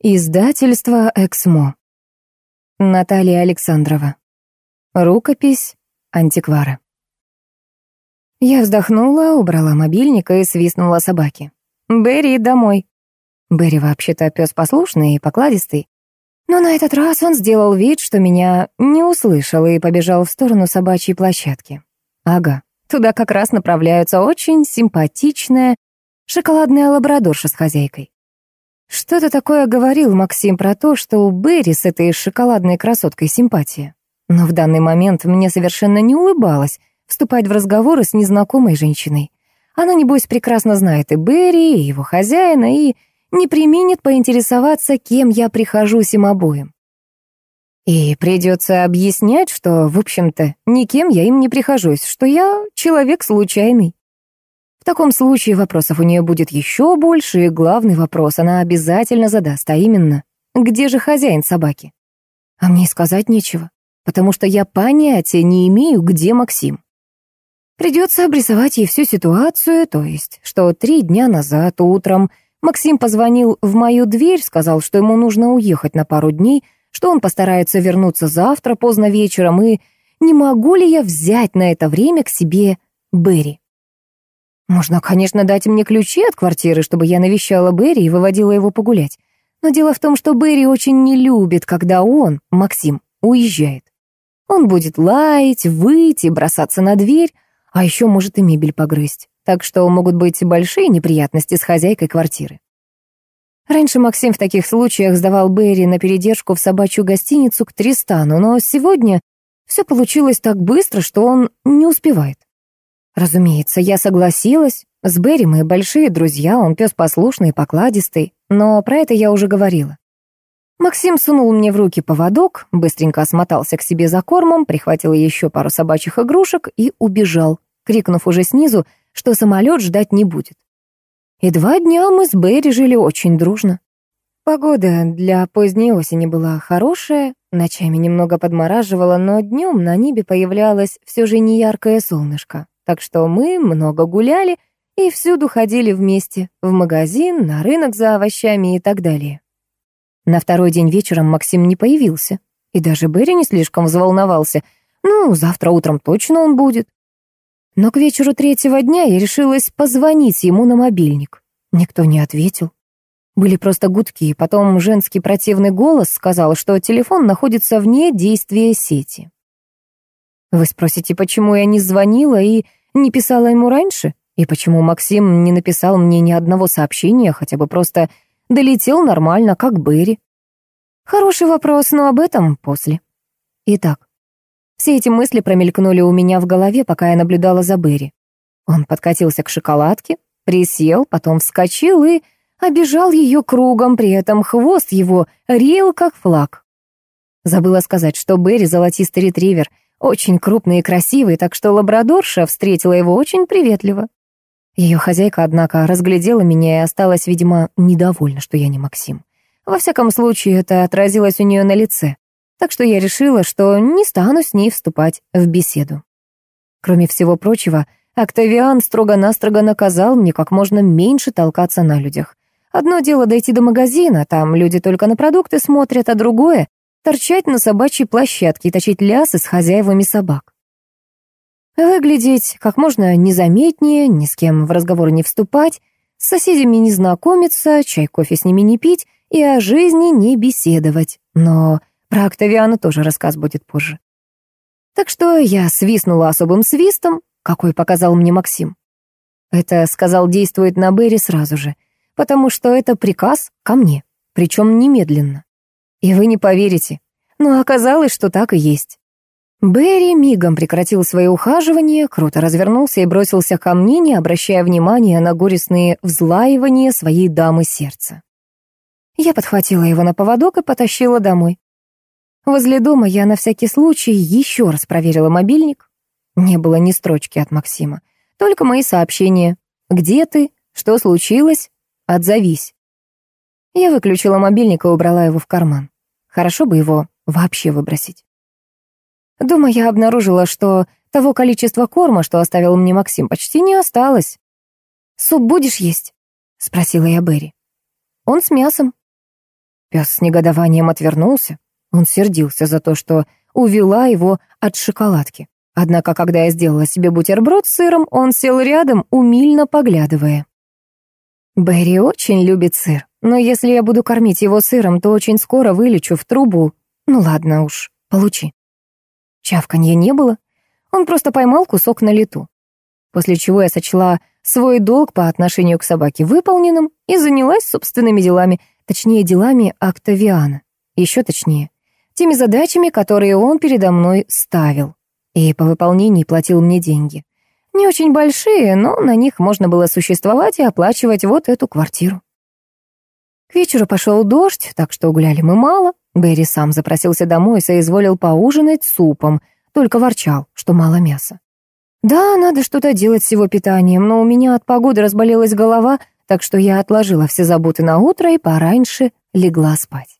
Издательство «Эксмо». Наталья Александрова. Рукопись антиквара. Я вздохнула, убрала мобильник и свистнула собаке. «Берри, домой». Берри вообще-то пес послушный и покладистый. Но на этот раз он сделал вид, что меня не услышал и побежал в сторону собачьей площадки. Ага, туда как раз направляются очень симпатичная шоколадная лабрадорша с хозяйкой. Что-то такое говорил Максим про то, что у Берри с этой шоколадной красоткой симпатия. Но в данный момент мне совершенно не улыбалось вступать в разговоры с незнакомой женщиной. Она, небось, прекрасно знает и Берри, и его хозяина, и не применит поинтересоваться, кем я прихожусь им обоим. И придется объяснять, что, в общем-то, никем я им не прихожусь, что я человек случайный. Таком случае вопросов у нее будет еще больше, и главный вопрос она обязательно задаст, а именно, где же хозяин собаки? А мне сказать нечего, потому что я понятия не имею, где Максим. Придется обрисовать ей всю ситуацию, то есть, что три дня назад утром Максим позвонил в мою дверь, сказал, что ему нужно уехать на пару дней, что он постарается вернуться завтра поздно вечером, и не могу ли я взять на это время к себе Берри. Можно, конечно, дать мне ключи от квартиры, чтобы я навещала Берри и выводила его погулять. Но дело в том, что Берри очень не любит, когда он, Максим, уезжает. Он будет лаять, выйти, бросаться на дверь, а еще может и мебель погрызть. Так что могут быть большие неприятности с хозяйкой квартиры. Раньше Максим в таких случаях сдавал Берри на передержку в собачью гостиницу к Тристану, но сегодня все получилось так быстро, что он не успевает. Разумеется, я согласилась. С Берри мы большие друзья, он пес послушный и покладистый, но про это я уже говорила. Максим сунул мне в руки поводок, быстренько осмотался к себе за кормом, прихватил еще пару собачьих игрушек и убежал, крикнув уже снизу, что самолет ждать не будет. И два дня мы с Берри жили очень дружно. Погода для поздней осени была хорошая, ночами немного подмораживала, но днем на небе появлялось все же неяркое солнышко. Так что мы много гуляли и всюду ходили вместе, в магазин, на рынок за овощами и так далее. На второй день вечером Максим не появился, и даже Берри не слишком взволновался. Ну, завтра утром точно он будет. Но к вечеру третьего дня я решилась позвонить ему на мобильник. Никто не ответил. Были просто гудки, потом женский противный голос сказал, что телефон находится вне действия сети. Вы спросите, почему я не звонила и не писала ему раньше? И почему Максим не написал мне ни одного сообщения, хотя бы просто долетел нормально, как Берри? Хороший вопрос, но об этом после. Итак, все эти мысли промелькнули у меня в голове, пока я наблюдала за Берри. Он подкатился к шоколадке, присел, потом вскочил и обежал ее кругом, при этом хвост его рил, как флаг. Забыла сказать, что Берри — золотистый ретривер — очень крупный и красивый, так что лабрадорша встретила его очень приветливо. Ее хозяйка, однако, разглядела меня и осталась, видимо, недовольна, что я не Максим. Во всяком случае, это отразилось у нее на лице. Так что я решила, что не стану с ней вступать в беседу. Кроме всего прочего, Октавиан строго-настрого наказал мне как можно меньше толкаться на людях. Одно дело дойти до магазина, там люди только на продукты смотрят, а другое торчать на собачьей площадке и точить лясы с хозяевами собак. Выглядеть как можно незаметнее, ни с кем в разговор не вступать, с соседями не знакомиться, чай-кофе с ними не пить и о жизни не беседовать. Но про Октавиана тоже рассказ будет позже. Так что я свистнула особым свистом, какой показал мне Максим. Это, сказал, действует на Берри сразу же, потому что это приказ ко мне, причем немедленно. И вы не поверите, но оказалось, что так и есть. Берри мигом прекратил свои ухаживания, круто развернулся и бросился ко мне, не обращая внимания на горестные взлаивания своей дамы сердца. Я подхватила его на поводок и потащила домой. Возле дома я на всякий случай еще раз проверила мобильник. Не было ни строчки от Максима, только мои сообщения. «Где ты? Что случилось? Отзовись». Я выключила мобильник и убрала его в карман. Хорошо бы его вообще выбросить. Дома я обнаружила, что того количества корма, что оставил мне Максим, почти не осталось. «Суп будешь есть?» — спросила я Берри. «Он с мясом». Пес с негодованием отвернулся. Он сердился за то, что увела его от шоколадки. Однако, когда я сделала себе бутерброд с сыром, он сел рядом, умильно поглядывая. Берри очень любит сыр, но если я буду кормить его сыром, то очень скоро вылечу в трубу. Ну ладно уж, получи. Чавканья не было. Он просто поймал кусок на лету. После чего я сочла свой долг по отношению к собаке выполненным и занялась собственными делами, точнее, делами Октавиана. Еще точнее, теми задачами, которые он передо мной ставил. И по выполнении платил мне деньги. Не очень большие, но на них можно было существовать и оплачивать вот эту квартиру. К вечеру пошел дождь, так что гуляли мы мало. Берри сам запросился домой и соизволил поужинать супом, только ворчал, что мало мяса. Да, надо что-то делать с его питанием, но у меня от погоды разболелась голова, так что я отложила все заботы на утро и пораньше легла спать.